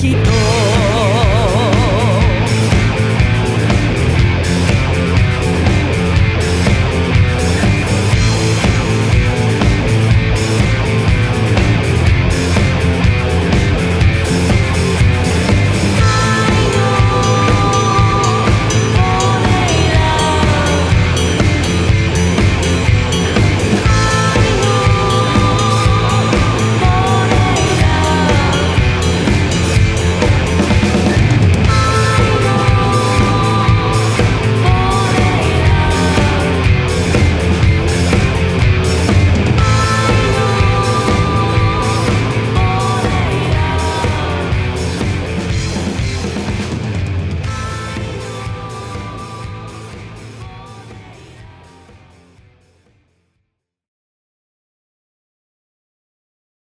人